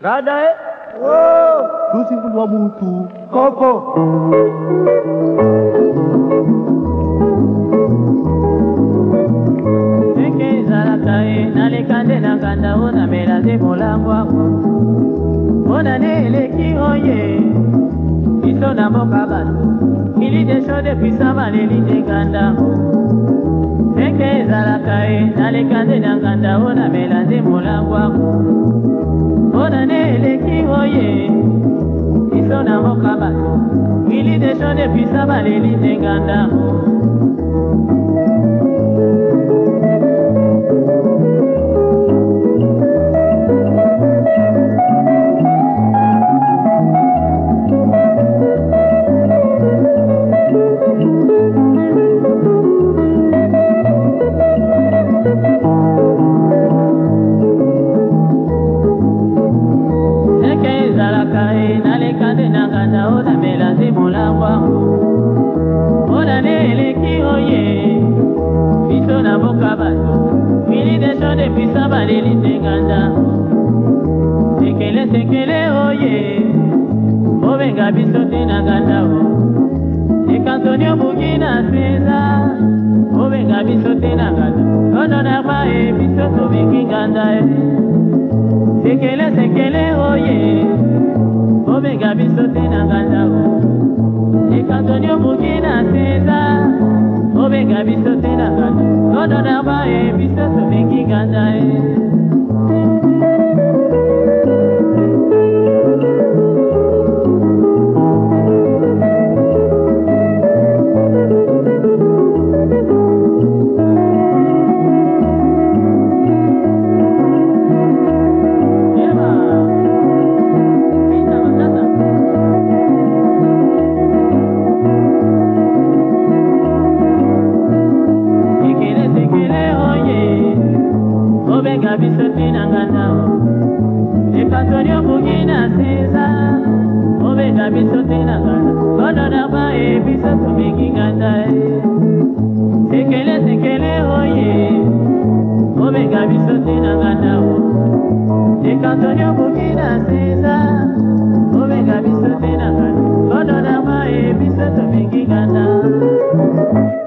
rada eh? oh! e lusinkulu wa muntu koko ndenge ezalaka ye nalekandelaka ndao na melase molango ango mpona ne eleki oye biso na mboka bato ili desho depuisa maleli ndenga ndango ndenge ezalaka ye naleka nde na nganda o na melande molango ango ye biso na mboka bato wili desho depisa baleli ndenga ndambo biso depisa baleli ndenganda sekele sekele oye obenga biso te na nganda o oh. ekantoni obuki na seza obenga biso te na nganda tononama e eh, biso tobengi nganda e eh. sekele sekele oye obenga biso te na nganda o oh. है विश्व में की गांजा biso tinanga ndao ekatoli okoki na nsiza obenda biso tinanga kolonaba e biso tomekinga ndae sekele sekele oye obenga biso tinanga ndao ekatoli okoki na nsiza obenga biso tinanga kolonaba e biso tomekinga ndao